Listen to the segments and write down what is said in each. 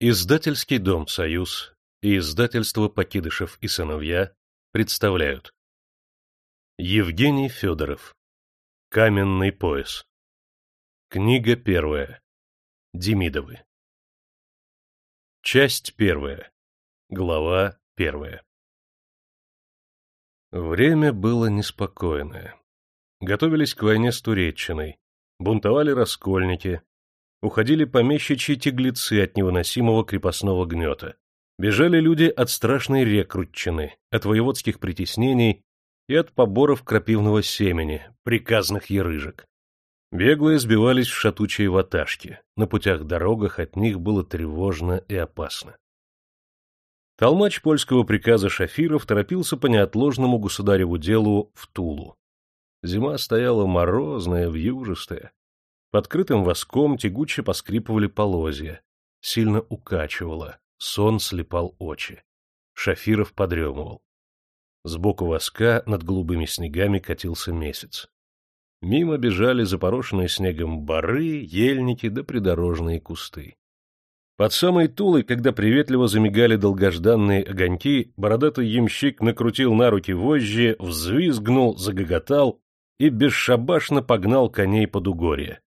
Издательский дом «Союз» и издательство «Покидышев и сыновья» представляют. Евгений Федоров. Каменный пояс Книга первая. Демидовы. Часть первая. Глава первая. Время было неспокойное. Готовились к войне с Туреччиной, бунтовали раскольники, уходили помещичьи тяглецы от невыносимого крепостного гнета. Бежали люди от страшной рекрутчины, от воеводских притеснений и от поборов крапивного семени, приказных ерыжек. Беглые сбивались в шатучие ваташки, на путях-дорогах от них было тревожно и опасно. Толмач польского приказа Шафиров торопился по неотложному государеву делу в Тулу. Зима стояла морозная, вьюжистая. Под крытым воском тягуче поскрипывали полозья. Сильно укачивало, сон слепал очи. Шафиров подремывал. Сбоку воска над голубыми снегами катился месяц. Мимо бежали запорошенные снегом бары, ельники да придорожные кусты. Под самой Тулой, когда приветливо замигали долгожданные огоньки, бородатый ямщик накрутил на руки вожжи, взвизгнул, загоготал и бесшабашно погнал коней под угорье.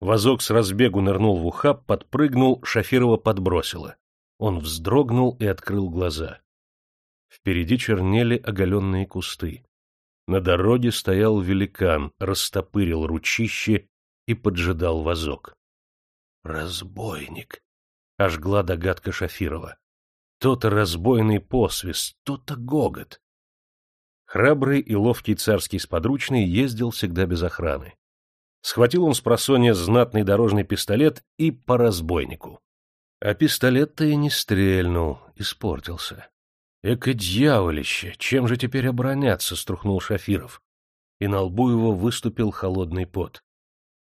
Возок с разбегу нырнул в ухаб, подпрыгнул, Шафирова подбросило. Он вздрогнул и открыл глаза. Впереди чернели оголенные кусты. На дороге стоял великан, растопырил ручище и поджидал возок. «Разбойник!» — ожгла догадка Шафирова. То-то разбойный посвист, то-то гогот. Храбрый и ловкий царский сподручный ездил всегда без охраны. Схватил он с просонья знатный дорожный пистолет и по разбойнику. А пистолет-то и не стрельнул, испортился. Эко дьяволище, чем же теперь обороняться, струхнул Шафиров. И на лбу его выступил холодный пот.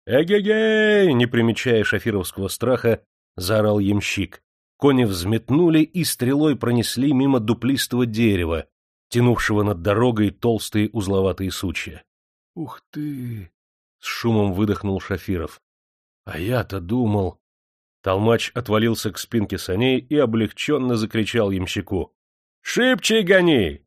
«Эгегей!» — не примечая шафировского страха, заорал ямщик. Кони взметнули и стрелой пронесли мимо дуплистого дерева, тянувшего над дорогой толстые узловатые сучья. — Ух ты! С шумом выдохнул Шафиров. А я-то думал... Толмач отвалился к спинке саней и облегченно закричал ямщику. — Шибче гони!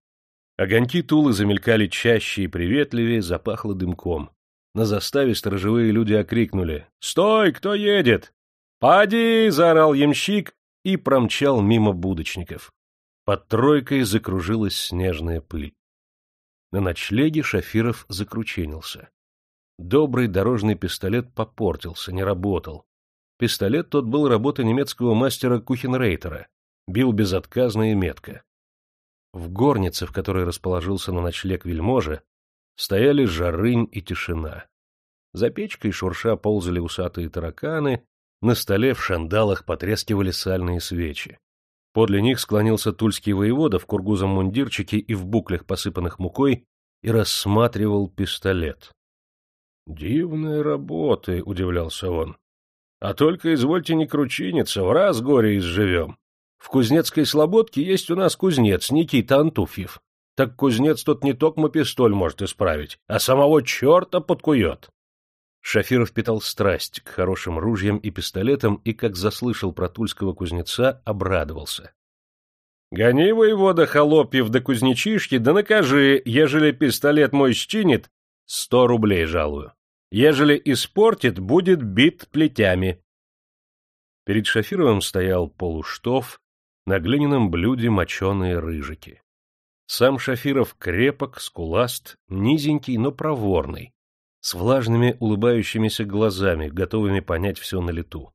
Огоньки Тулы замелькали чаще и приветливее, запахло дымком. На заставе сторожевые люди окрикнули. — Стой, кто едет? — Поди! — заорал ямщик и промчал мимо будочников. Под тройкой закружилась снежная пыль. На ночлеге Шафиров закрученился. Добрый дорожный пистолет попортился, не работал. Пистолет тот был работы немецкого мастера Кухенрейтера, бил безотказно и метко. В горнице, в которой расположился на ночлег вельможа, стояли жарынь и тишина. За печкой шурша ползали усатые тараканы, на столе в шандалах потрескивали сальные свечи. Подле них склонился тульский воевода в кургузом мундирчике и в буклях, посыпанных мукой, и рассматривал пистолет. Дивные работы, удивлялся он. А только извольте не кручиниться, в раз горе изживем. В Кузнецкой слободке есть у нас кузнец Никита Антуфьев. Так кузнец тот не только пистоль может исправить, а самого черта подкует. Шафиров питал страсть к хорошим ружьям и пистолетам и, как заслышал про тульского кузнеца, обрадовался. — Гони, воевода Холопьев до кузнечишки, да накажи, ежели пистолет мой счинит, Сто рублей жалую. Ежели испортит, будет бит плетями. Перед Шафировым стоял полуштов, на глиняном блюде моченые рыжики. Сам Шафиров крепок, скуласт, низенький, но проворный, с влажными улыбающимися глазами, готовыми понять все на лету.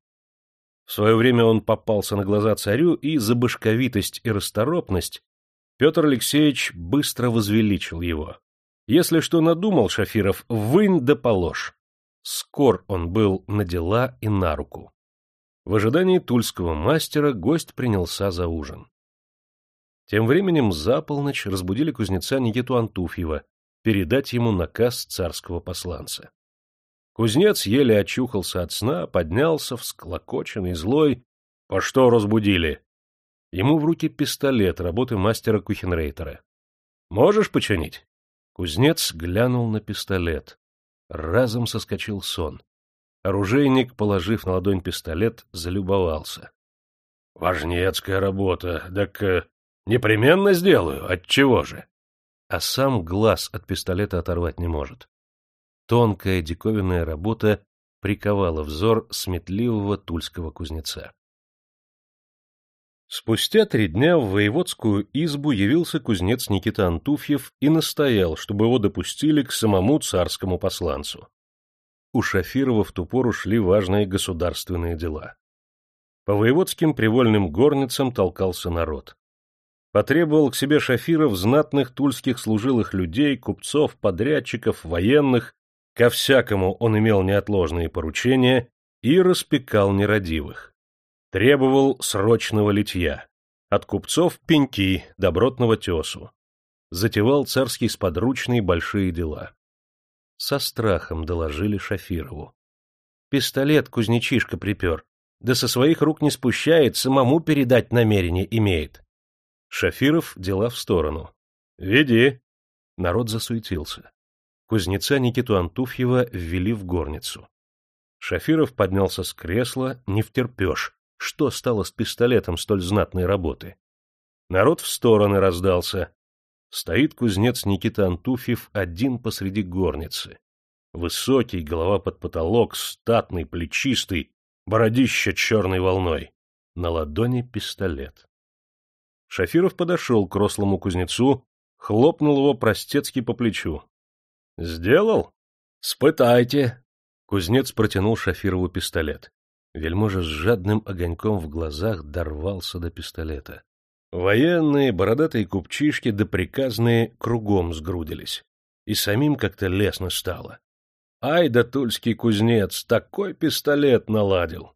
В свое время он попался на глаза царю, и за башковитость и расторопность Петр Алексеевич быстро возвеличил его. Если что надумал Шафиров, вынь да положь. Скор он был на дела и на руку. В ожидании тульского мастера гость принялся за ужин. Тем временем за полночь разбудили кузнеца Никиту Антуфьева передать ему наказ царского посланца. Кузнец еле очухался от сна, поднялся, всклокоченный, злой. — По что разбудили? Ему в руки пистолет работы мастера Кухенрейтера. — Можешь починить? Кузнец глянул на пистолет. Разом соскочил сон. Оружейник, положив на ладонь пистолет, залюбовался. Важнецкая работа, так э, непременно сделаю, отчего же? А сам глаз от пистолета оторвать не может. Тонкая диковинная работа приковала взор сметливого тульского кузнеца. Спустя три дня в воеводскую избу явился кузнец Никита Антуфьев и настоял, чтобы его допустили к самому царскому посланцу. У Шафирова в ту пору шли важные государственные дела. По воеводским привольным горницам толкался народ. Потребовал к себе Шафиров знатных тульских служилых людей, купцов, подрядчиков, военных, ко всякому он имел неотложные поручения и распекал нерадивых Требовал срочного литья. От купцов пеньки, добротного тесу. Затевал царский сподручный большие дела. Со страхом доложили Шафирову. Пистолет кузнечишка припер, да со своих рук не спущает, самому передать намерение имеет. Шафиров дела в сторону. «Веди!» Народ засуетился. Кузнеца Никиту Антуфьева ввели в горницу. Шафиров поднялся с кресла, не втерпешь, что стало с пистолетом столь знатной работы? Народ в стороны раздался. Стоит кузнец Никита Антуфьев один посреди горницы. Высокий, голова под потолок, статный, плечистый, бородище черной волной. На ладони пистолет. Шафиров подошел к рослому кузнецу, хлопнул его простецки по плечу. — Сделал? — Спытайте. Кузнец протянул Шафирову пистолет. Вельможа с жадным огоньком в глазах дорвался до пистолета. Военные, бородатые купчишки да приказные кругом сгрудились. И самим как-то лестно стало. Ай да тульский кузнец, такой пистолет наладил!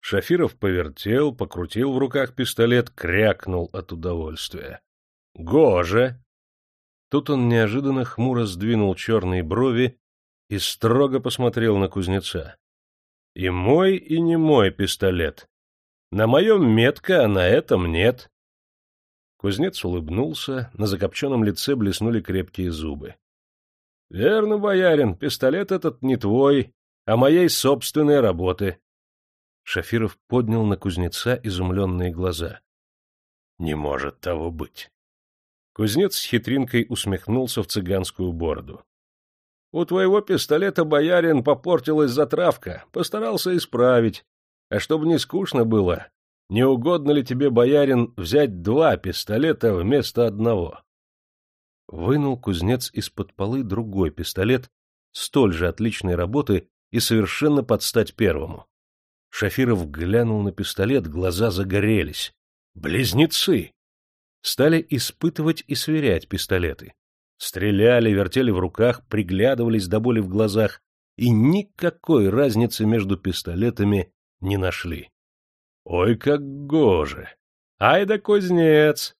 Шафиров повертел, покрутил в руках пистолет, крякнул от удовольствия. «Гоже!» Тут он неожиданно хмуро сдвинул черные брови и строго посмотрел на кузнеца. И мой, и не мой пистолет. На моем метка, а на этом нет. Кузнец улыбнулся, на закопченном лице блеснули крепкие зубы. — Верно, боярин, пистолет этот не твой, а моей собственной работы. Шафиров поднял на кузнеца изумленные глаза. — Не может того быть. Кузнец с хитринкой усмехнулся в цыганскую бороду. У твоего пистолета, боярин, попортилась затравка, постарался исправить. А чтобы не скучно было, не угодно ли тебе, боярин, взять два пистолета вместо одного? Вынул кузнец из-под полы другой пистолет, столь же отличной работы и совершенно под стать первому. Шафиров глянул на пистолет, глаза загорелись. Близнецы! Стали испытывать и сверять пистолеты. Стреляли, вертели в руках, приглядывались до боли в глазах и никакой разницы между пистолетами не нашли. Ой, как гоже! Ай да кузнец!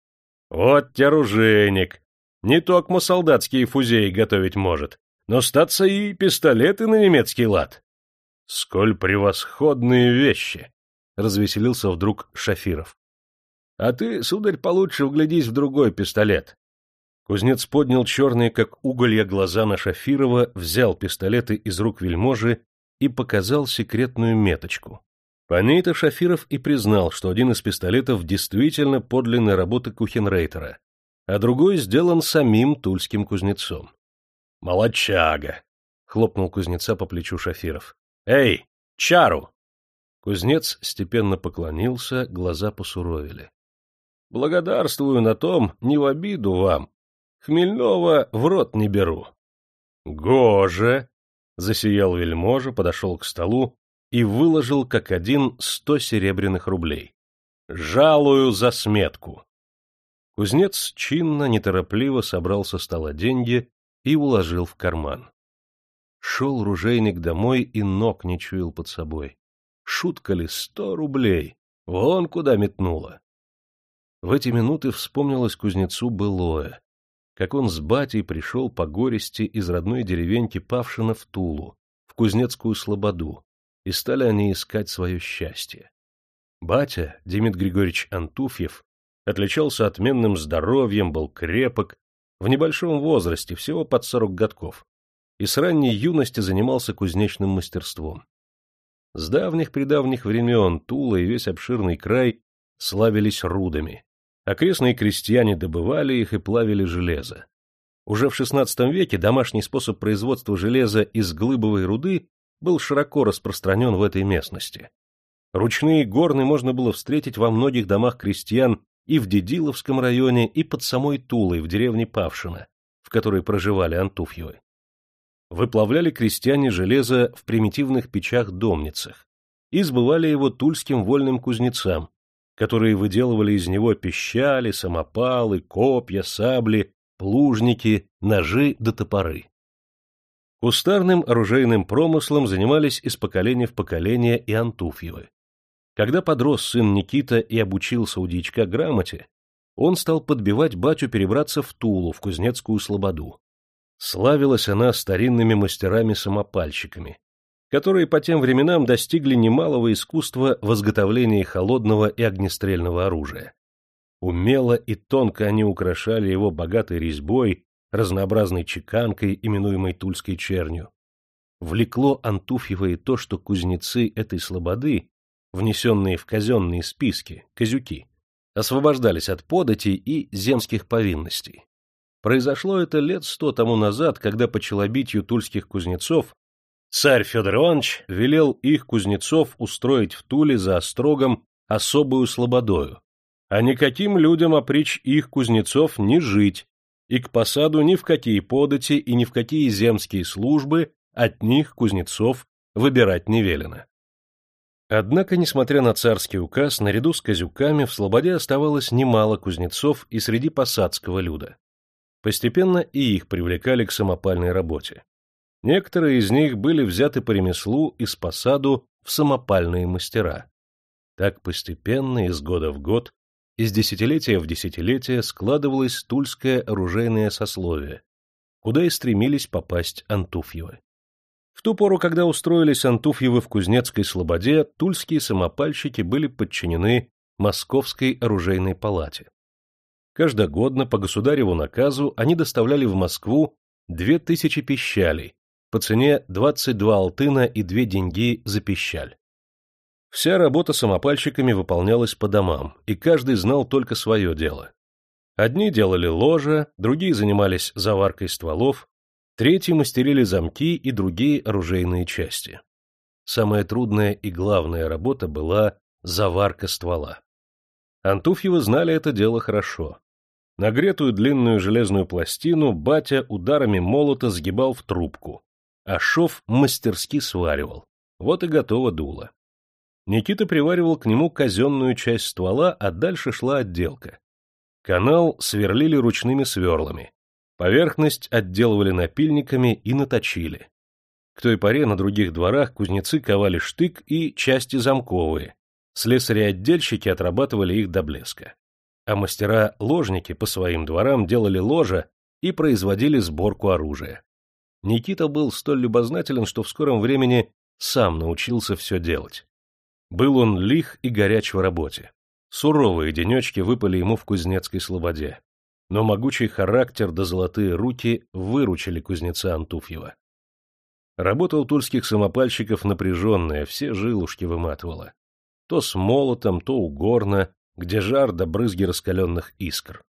Вот те оружейник! Не токмо солдатские фузеи готовить может, но статься и пистолеты на немецкий лад. Сколь превосходные вещи! — развеселился вдруг Шафиров. — А ты, сударь, получше вглядись в другой пистолет. Кузнец поднял черные, как уголья, глаза на Шафирова, взял пистолеты из рук вельможи и показал секретную меточку. По ней-то Шафиров и признал, что один из пистолетов действительно подлинная работа Кухенрейтера, а другой сделан самим тульским кузнецом. «Молодчага!» — хлопнул кузнеца по плечу Шафиров. «Эй, чару!» Кузнец степенно поклонился, глаза посуровили. «Благодарствую на том, не в обиду вам, Хмельного в рот не беру. — Гоже! — засиял вельможа, подошел к столу и выложил как один сто серебряных рублей. — Жалую за сметку. Кузнец чинно, неторопливо собрал со стола деньги и уложил в карман. Шел ружейник домой и ног не чуял под собой. Шутка ли, сто рублей? Вон куда метнуло. В эти минуты вспомнилось кузнецу былое, как он с батей пришел по горести из родной деревеньки Павшина в Тулу, в Кузнецкую Слободу, и стали они искать свое счастье. Батя, Демид Григорьевич Антуфьев, отличался отменным здоровьем, был крепок, в небольшом возрасте, всего под сорок годков, и с ранней юности занимался кузнечным мастерством. С давних-предавних времен Тула и весь обширный край славились рудами. Окрестные крестьяне добывали их и плавили железо. Уже в XVI веке домашний способ производства железа из глыбовой руды был широко распространен в этой местности. Ручные горны можно было встретить во многих домах крестьян и в Дедиловском районе, и под самой Тулой в деревне Павшино, в которой проживали Антуфьевы. Выплавляли крестьяне железо в примитивных печах-домницах и сбывали его тульским вольным кузнецам, которые выделывали из него пищали, самопалы, копья, сабли, плужники, ножи да топоры. Кустарным оружейным промыслом занимались из поколения в поколение и Антуфьевы. Когда подрос сын Никита и обучился у дичка грамоте, он стал подбивать батю перебраться в Тулу, в Кузнецкую Слободу. Славилась она старинными мастерами-самопальщиками, которые по тем временам достигли немалого искусства в изготовлении холодного и огнестрельного оружия. Умело и тонко они украшали его богатой резьбой, разнообразной чеканкой, именуемой тульской чернью. Влекло Антуфьева и то, что кузнецы этой слободы, внесенные в казенные списки, казюки, освобождались от податей и земских повинностей. Произошло это лет сто тому назад, когда по челобитию тульских кузнецов царь Федор Иванович велел их кузнецов устроить в Туле за острогом особую слободою, а никаким людям опричь их кузнецов не жить, и к посаду ни в какие подати и ни в какие земские службы от них, кузнецов, выбирать не велено. Однако, несмотря на царский указ, наряду с казюками в Слободе оставалось немало кузнецов и среди посадского люда. Постепенно и их привлекали к самопальной работе. Некоторые из них были взяты по ремеслу и с посаду в самопальные мастера. Так постепенно, из года в год, из десятилетия в десятилетие складывалось тульское оружейное сословие, куда и стремились попасть Антуфьевы. В ту пору, когда устроились Антуфьевы в Кузнецкой Слободе, тульские самопальщики были подчинены Московской оружейной палате. Каждогодно по государеву наказу они доставляли в Москву две тысячи пищалей по цене 22 алтына и две деньги за пищаль. Вся работа самопальщиками выполнялась по домам, и каждый знал только свое дело. Одни делали ложа, другие занимались заваркой стволов, Третьи мастерили замки и другие оружейные части. Самая трудная и главная работа была заварка ствола. Антуфьевы знали это дело хорошо. Нагретую длинную железную пластину батя ударами молота сгибал в трубку, а шов мастерски сваривал. Вот и готово дуло. Никита приваривал к нему казенную часть ствола, а дальше шла отделка. Канал сверлили ручными сверлами, Поверхность отделывали напильниками и наточили. К той поре на других дворах кузнецы ковали штык и части замковые, слесари-отдельщики отрабатывали их до блеска. А мастера-ложники по своим дворам делали ложа и производили сборку оружия. Никита был столь любознателен, что в скором времени сам научился все делать. Был он лих и горяч в работе. Суровые денечки выпали ему в кузнецкой слободе но могучий характер да золотые руки выручили кузнеца Антуфьева. Работа у тульских самопальщиков напряженная, все жилушки выматывала. То с молотом, то угорно, где жар до брызги раскаленных искр.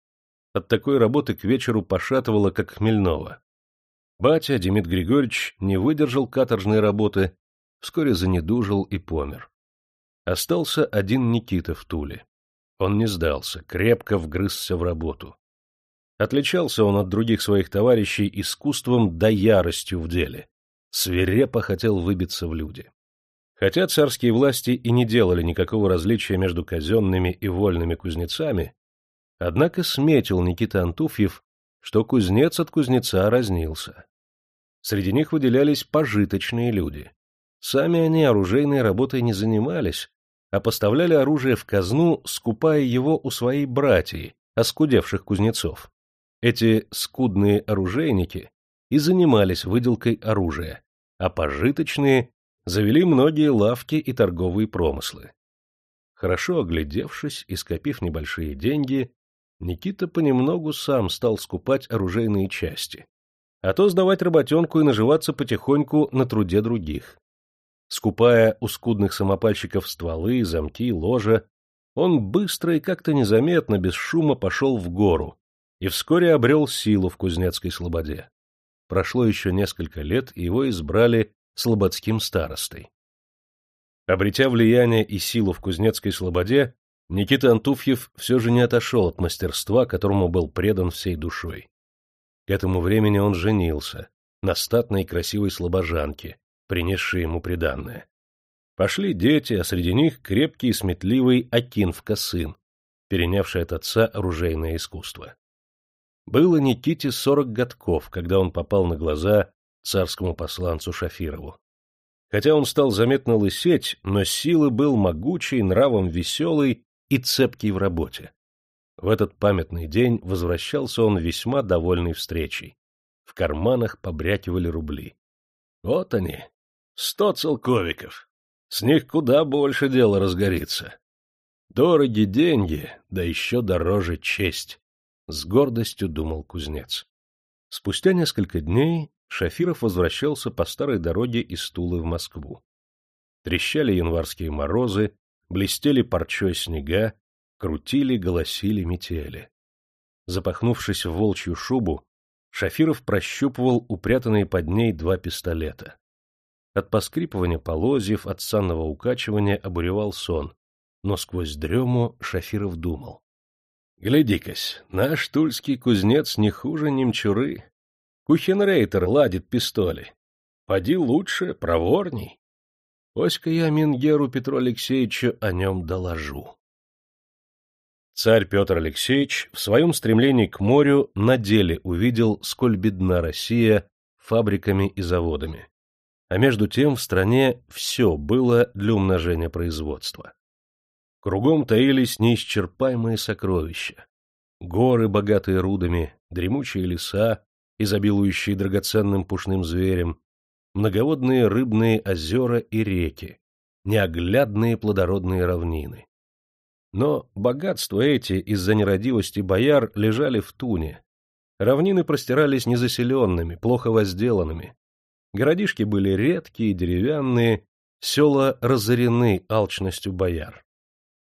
От такой работы к вечеру пошатывало, как хмельного. Батя, Демид Григорьевич, не выдержал каторжной работы, вскоре занедужил и помер. Остался один Никита в Туле. Он не сдался, крепко вгрызся в работу. Отличался он от других своих товарищей искусством да яростью в деле. Свирепо хотел выбиться в люди. Хотя царские власти и не делали никакого различия между казенными и вольными кузнецами, однако сметил Никита Антуфьев, что кузнец от кузнеца разнился. Среди них выделялись пожиточные люди. Сами они оружейной работой не занимались, а поставляли оружие в казну, скупая его у своей братьи, оскудевших кузнецов. Эти скудные оружейники и занимались выделкой оружия, а пожиточные завели многие лавки и торговые промыслы. Хорошо оглядевшись и скопив небольшие деньги, Никита понемногу сам стал скупать оружейные части, а то сдавать работенку и наживаться потихоньку на труде других. Скупая у скудных самопальщиков стволы, замки, ложа, Он быстро и как-то незаметно, без шума пошел в гору и вскоре обрел силу в Кузнецкой слободе. Прошло еще несколько лет, и его избрали слободским старостой. Обретя влияние и силу в Кузнецкой слободе, Никита Антуфьев все же не отошел от мастерства, которому был предан всей душой. К этому времени он женился на статной и красивой слобожанке, принесшей ему приданное. Пошли дети, а среди них крепкий и сметливый Акинфка сын, перенявший от отца оружейное искусство. Было Никите сорок годков, когда он попал на глаза царскому посланцу Шафирову. Хотя он стал заметно лысеть, но силы был могучий, нравом веселый и цепкий в работе. В этот памятный день возвращался он весьма довольный встречей. В карманах побрякивали рубли. Вот они, сто целковиков. С них куда больше дела разгорится. Дороги деньги, да еще дороже честь, — с гордостью думал кузнец. Спустя несколько дней Шафиров возвращался по старой дороге из Тулы в Москву. Трещали январские морозы, блестели парчой снега, крутили, голосили метели. Запахнувшись в волчью шубу, Шафиров прощупывал упрятанные под ней два пистолета. От поскрипывания полозьев, от санного укачивания обуревал сон, но сквозь дрему Шафиров думал. — Гляди-кась, наш тульский кузнец не хуже немчуры. Кухенрейтер ладит пистоли. Поди лучше, проворней. Оська я Мингеру Петру Алексеевичу о нем доложу. Царь Петр Алексеевич в своем стремлении к морю на деле увидел, сколь бедна Россия фабриками и заводами а между тем в стране все было для умножения производства. Кругом таились неисчерпаемые сокровища. Горы, богатые рудами, дремучие леса, изобилующие драгоценным пушным зверем, многоводные рыбные озера и реки, неоглядные плодородные равнины. Но богатства эти из-за нерадивости бояр лежали в туне. Равнины простирались незаселенными, плохо возделанными, Городишки были редкие, деревянные, села разорены алчностью бояр.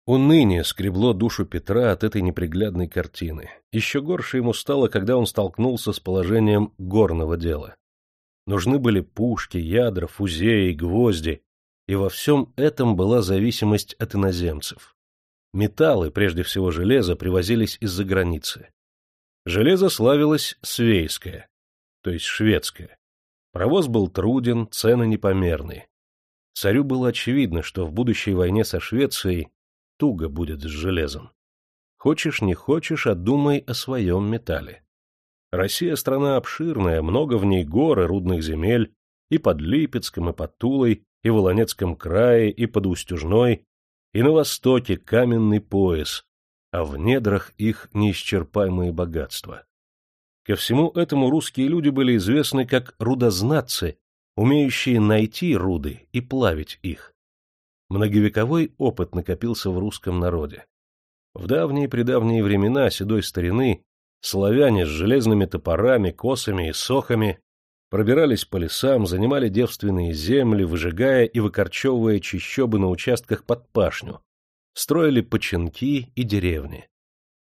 Уныние скребло душу Петра от этой неприглядной картины. Еще горше ему стало, когда он столкнулся с положением горного дела. Нужны были пушки, ядра, фузеи, гвозди, и во всем этом была зависимость от иноземцев. Металлы, прежде всего железо, привозились из-за границы. Железо славилось свейское, то есть шведское. Провоз был труден, цены непомерны. Царю было очевидно, что в будущей войне со Швецией туго будет с железом. Хочешь, не хочешь, а думай о своем металле. Россия — страна обширная, много в ней гор и рудных земель, и под Липецком, и под Тулой, и в Волонецком крае, и под Устюжной, и на востоке каменный пояс, а в недрах их неисчерпаемые богатства. Ко всему этому русские люди были известны как рудознатцы, умеющие найти руды и плавить их. Многовековой опыт накопился в русском народе. В давние-предавние времена седой старины славяне с железными топорами, косами и сохами пробирались по лесам, занимали девственные земли, выжигая и выкорчевывая чащобы на участках под пашню, строили починки и деревни.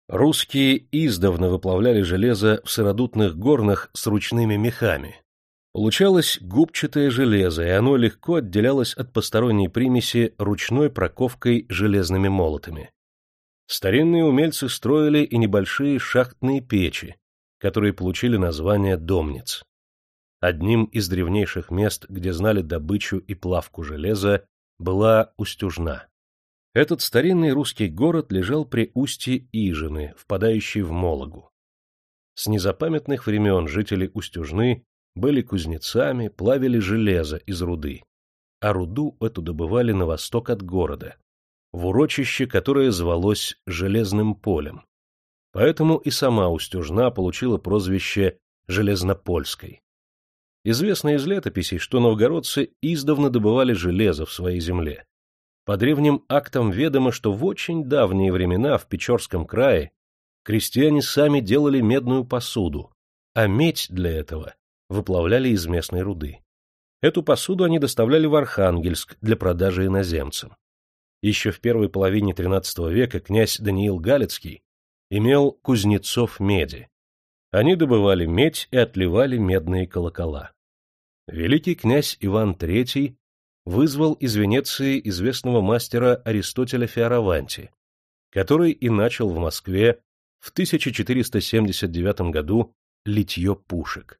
Русские издавна выплавляли железо в сыродутных горнах с ручными мехами. Получалось губчатое железо, и оно легко отделялось от посторонней примеси ручной проковкой железными молотами. Старинные умельцы строили и небольшие шахтные печи, которые получили название домниц. Одним из древнейших мест, где знали добычу и плавку железа, была Устюжна. Этот старинный русский город лежал при устье Ижины, впадающей в Мологу. С незапамятных времен жители Устюжны были кузнецами, плавили железо из руды, а руду эту добывали на восток от города, в урочище, которое звалось Железным полем. Поэтому и сама Устюжна получила прозвище Железнопольской. Известно из летописей, что новгородцы издавна добывали железо в своей земле, по древним актам ведомо, что в очень давние времена в Печорском крае крестьяне сами делали медную посуду, а медь для этого выплавляли из местной руды. Эту посуду они доставляли в Архангельск для продажи иноземцам. Еще в первой половине XIII века князь Даниил Галицкий имел кузнецов меди. Они добывали медь и отливали медные колокола. Великий князь Иван III вызвал из Венеции известного мастера Аристотеля Фиараванти, который и начал в Москве в 1479 году литье пушек.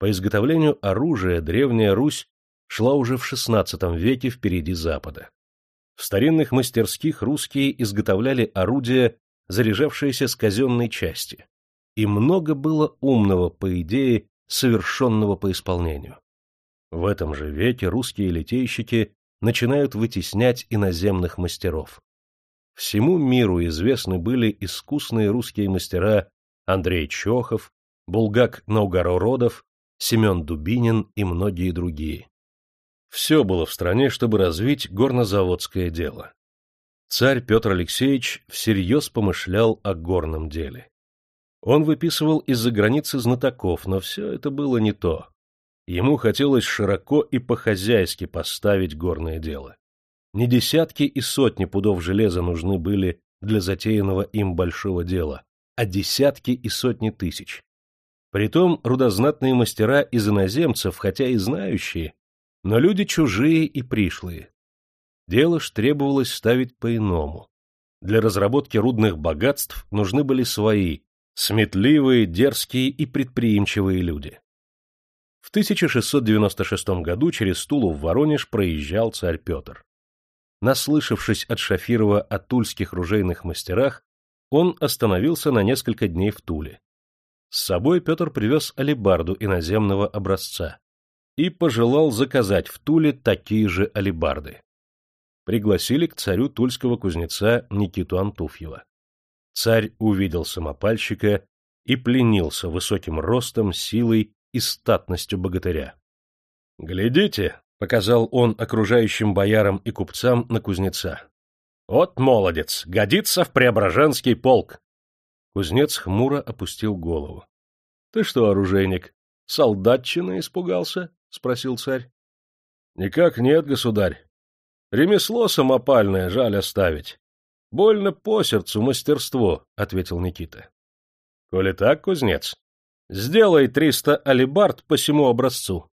По изготовлению оружия Древняя Русь шла уже в XVI веке впереди Запада. В старинных мастерских русские изготовляли орудия, заряжавшиеся с казенной части, и много было умного, по идее, совершенного по исполнению. В этом же веке русские литейщики начинают вытеснять иноземных мастеров. Всему миру известны были искусные русские мастера Андрей Чохов, Булгак Наугородов, Семен Дубинин и многие другие. Все было в стране, чтобы развить горнозаводское дело. Царь Петр Алексеевич всерьез помышлял о горном деле. Он выписывал из-за границы знатоков, но все это было не то. Ему хотелось широко и по-хозяйски поставить горное дело. Не десятки и сотни пудов железа нужны были для затеянного им большого дела, а десятки и сотни тысяч. Притом рудознатные мастера из иноземцев, хотя и знающие, но люди чужие и пришлые. Дело ж требовалось ставить по-иному. Для разработки рудных богатств нужны были свои, сметливые, дерзкие и предприимчивые люди. В 1696 году через Тулу в Воронеж проезжал царь Петр. Наслышавшись от Шафирова о тульских ружейных мастерах, он остановился на несколько дней в Туле. С собой Петр привез алебарду иноземного образца и пожелал заказать в Туле такие же алебарды. Пригласили к царю тульского кузнеца Никиту Антуфьева. Царь увидел самопальщика и пленился высоким ростом, силой и статностью богатыря. «Глядите!» — показал он окружающим боярам и купцам на кузнеца. «Вот молодец! Годится в Преображенский полк!» Кузнец хмуро опустил голову. — Ты что, оружейник, солдатчина испугался? — спросил царь. — Никак нет, государь. Ремесло самопальное жаль оставить. Больно по сердцу мастерство, — ответил Никита. — Коли так, кузнец, сделай триста алибард по всему образцу.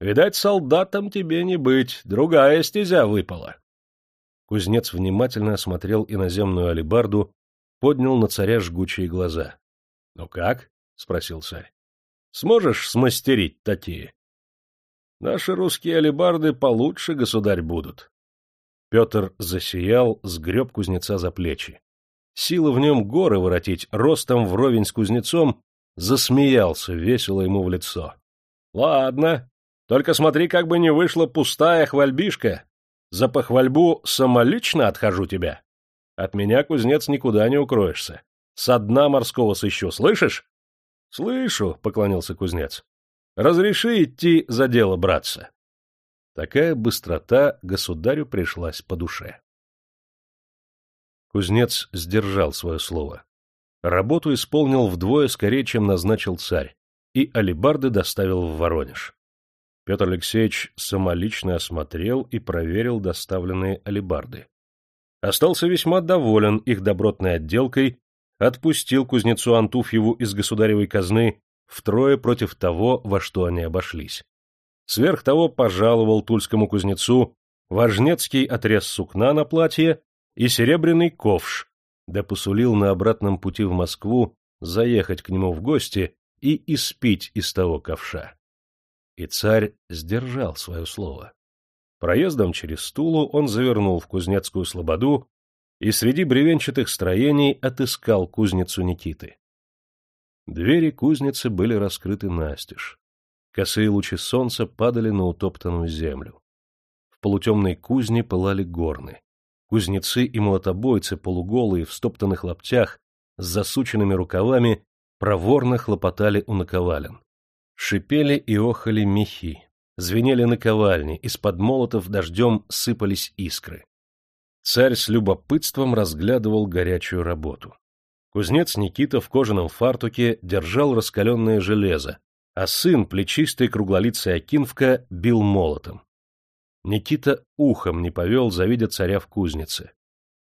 Видать, солдатам тебе не быть, другая стезя выпала. Кузнец внимательно осмотрел иноземную алибарду поднял на царя жгучие глаза. — Ну как? — спросил царь. — Сможешь смастерить такие? — Наши русские алебарды получше, государь, будут. Петр засиял, сгреб кузнеца за плечи. Сила в нем горы воротить, ростом вровень с кузнецом, засмеялся весело ему в лицо. — Ладно, только смотри, как бы не вышла пустая хвальбишка. За похвальбу самолично отхожу тебя. От меня, кузнец, никуда не укроешься. Со дна морского сыщу, слышишь? — Слышу, — поклонился кузнец. — Разреши идти за дело браться. Такая быстрота государю пришлась по душе. Кузнец сдержал свое слово. Работу исполнил вдвое скорее, чем назначил царь, и алибарды доставил в Воронеж. Петр Алексеевич самолично осмотрел и проверил доставленные алибарды остался весьма доволен их добротной отделкой, отпустил кузнецу Антуфьеву из государевой казны втрое против того, во что они обошлись. Сверх того пожаловал тульскому кузнецу важнецкий отрез сукна на платье и серебряный ковш, да посулил на обратном пути в Москву заехать к нему в гости и испить из того ковша. И царь сдержал свое слово. Проездом через Тулу он завернул в Кузнецкую слободу и среди бревенчатых строений отыскал кузницу Никиты. Двери кузницы были раскрыты настежь. Косые лучи солнца падали на утоптанную землю. В полутемной кузне пылали горны. Кузнецы и молотобойцы, полуголые, в стоптанных лаптях, с засученными рукавами, проворно хлопотали у наковален. Шипели и охали мехи, звенели наковальни, из-под молотов дождем сыпались искры. Царь с любопытством разглядывал горячую работу. Кузнец Никита в кожаном фартуке держал раскаленное железо, а сын, плечистый круглолицый Акинвка, бил молотом. Никита ухом не повел, завидя царя в кузнице.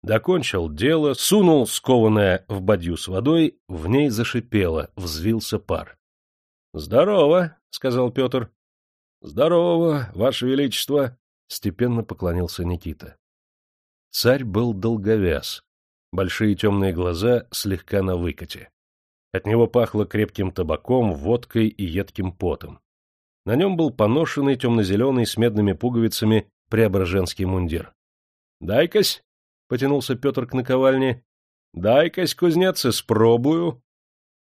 Докончил дело, сунул скованное в бадью с водой, в ней зашипело, взвился пар. — Здорово, — сказал Петр. — Здорово, ваше величество, — степенно поклонился Никита. Царь был долговяз, большие темные глаза слегка на выкате. От него пахло крепким табаком, водкой и едким потом. На нем был поношенный темно-зеленый с медными пуговицами преображенский мундир. — Дай-кась, — потянулся Петр к наковальне. — Дай-кась, кузнец, испробую.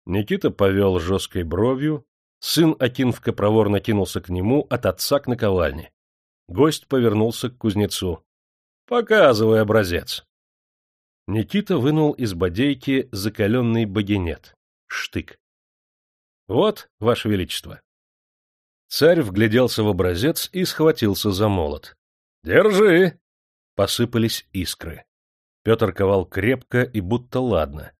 Никита повел жесткой бровью. Сын Акинвка проворно кинулся к нему от отца к наковальне. Гость повернулся к кузнецу. — Показывай образец. Никита вынул из бодейки закаленный багинет, штык. — Вот, ваше величество. Царь вгляделся в образец и схватился за молот. — Держи! Посыпались искры. Петр ковал крепко и будто ладно.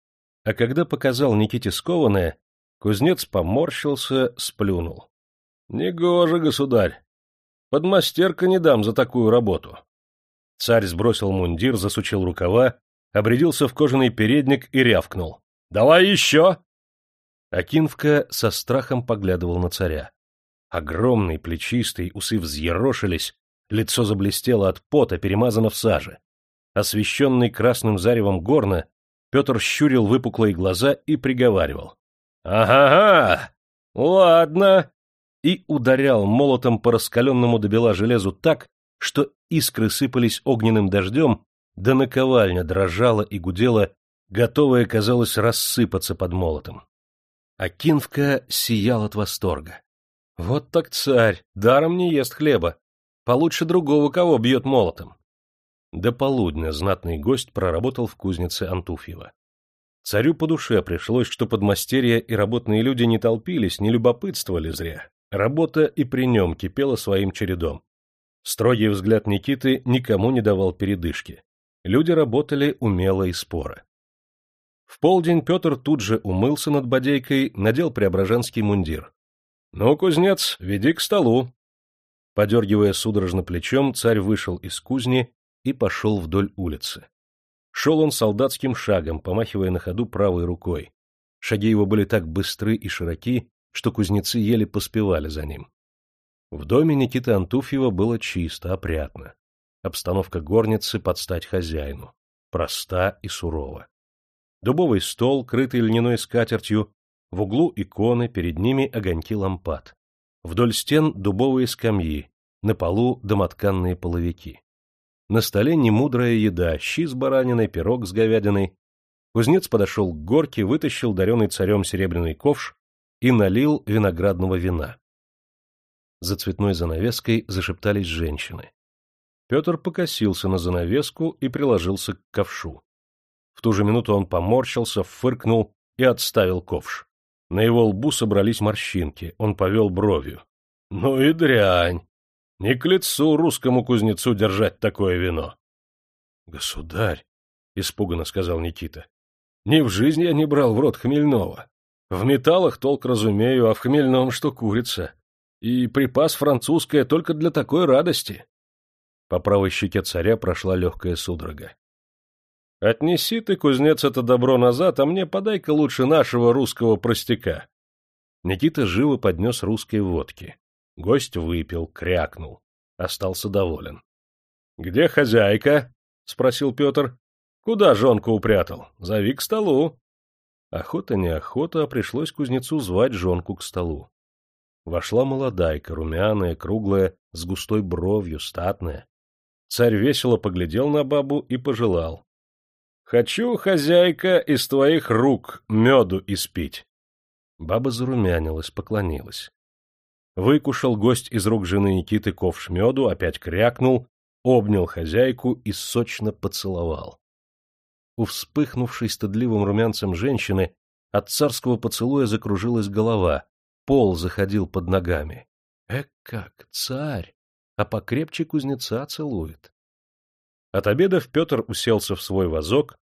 А когда показал Никите скованное, кузнец поморщился, сплюнул. — Негоже, государь. Подмастерка не дам за такую работу. Царь сбросил мундир, засучил рукава, обрядился в кожаный передник и рявкнул. — Давай еще! Акинвка со страхом поглядывал на царя. Огромный, плечистый, усы взъерошились, Лицо заблестело от пота, перемазано в саже. Освещенный красным заревом горна, Петр щурил выпуклые глаза и приговаривал. «Ага-га! Ладно!» И ударял молотом по раскаленному до бела железу так, что искры сыпались огненным дождем, да наковальня дрожала и гудела, готовая, казалось, рассыпаться под молотом. А Кинвка сиял от восторга. Вот так царь, даром не ест хлеба, Получше другого кого бьет молотом. До полудня знатный гость проработал в кузнице Антуфьева. Царю по душе пришлось, что подмастерья и работные люди не толпились, не любопытствовали зря. Работа и при нем кипела своим чередом. Строгий взгляд Никиты никому не давал передышки. Люди работали умело и споро. В полдень Петр тут же умылся над бодейкой, надел преображенский мундир. — Ну, кузнец, веди к столу, Подергивая судорожно плечом, царь вышел из кузни и пошел вдоль улицы. Шел он солдатским шагом, помахивая на ходу правой рукой. Шаги его были так быстры и широки, что кузнецы еле поспевали за ним. В доме Никиты Антуфьева было чисто, опрятно. Обстановка горницы под стать хозяину. Проста и сурова. Дубовый стол, крытый льняной скатертью, в углу иконы, перед ними огоньки лампад. Вдоль стен дубовые скамьи, на полу домотканные половики. На столе немудрая еда, щи с бараниной, пирог с говядиной. Кузнец подошел к горке, вытащил даренный царем серебряный ковш и налил виноградного вина. За цветной занавеской зашептались женщины. Петр покосился на занавеску и приложился к ковшу. В ту же минуту он поморщился, фыркнул и отставил ковш. На его лбу собрались морщинки, он повел бровью. — Ну и дрянь! Не к лицу русскому кузнецу держать такое вино. — Государь, — испуганно сказал Никита, — ни в жизни я не брал в рот хмельного. В металлах толк разумею, а в хмельном что курица. И припас французское только для такой радости. По правой щеке царя прошла легкая судорога. Отнеси ты, кузнец, это добро назад, а мне подай-ка лучше нашего русского простяка. Никита живо поднес русской водки. Гость выпил, крякнул. Остался доволен. — Где хозяйка? — спросил Петр. — Куда жонку упрятал? Зови к столу. Охота не охота, а пришлось кузнецу звать жонку к столу. Вошла молодайка, румяная, круглая, с густой бровью, статная. Царь весело поглядел на бабу и пожелал. Хочу, хозяйка, из твоих рук меду испить. Баба зарумянилась, поклонилась. Выкушал гость из рук жены Никиты ковш меду, опять крякнул, обнял хозяйку и сочно поцеловал. У вспыхнувшей стыдливым румянцем женщины от царского поцелуя закружилась голова, пол заходил под ногами. Эк как, царь! А покрепче кузнеца целует. От обедов Петр уселся в свой вазок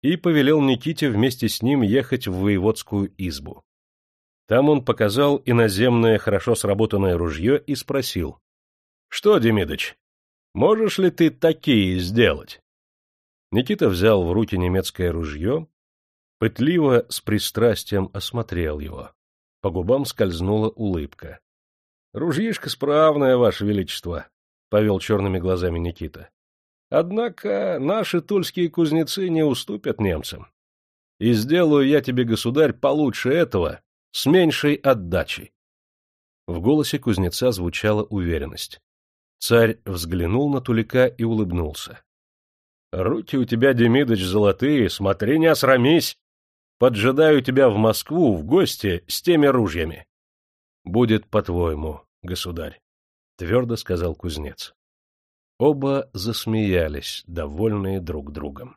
и повелел Никите вместе с ним ехать в воеводскую избу. Там он показал иноземное хорошо сработанное ружье и спросил. — Что, Демидыч, Можешь ли ты такие сделать? Никита взял в руки немецкое ружье, пытливо, с пристрастием осмотрел его. По губам скользнула улыбка. — Ружьишко справное, Ваше Величество, — повел черными глазами Никита. — Однако наши тульские кузнецы не уступят немцам. И сделаю я тебе, государь, получше этого, с меньшей отдачей. В голосе кузнеца звучала уверенность. Царь взглянул на Тулика и улыбнулся. — Руки у тебя, Демидыч, золотые, смотри, не осрамись. Поджидаю тебя в Москву в гости с теми ружьями. — Будет по-твоему, государь, — твердо сказал кузнец. Оба засмеялись, довольные друг другом.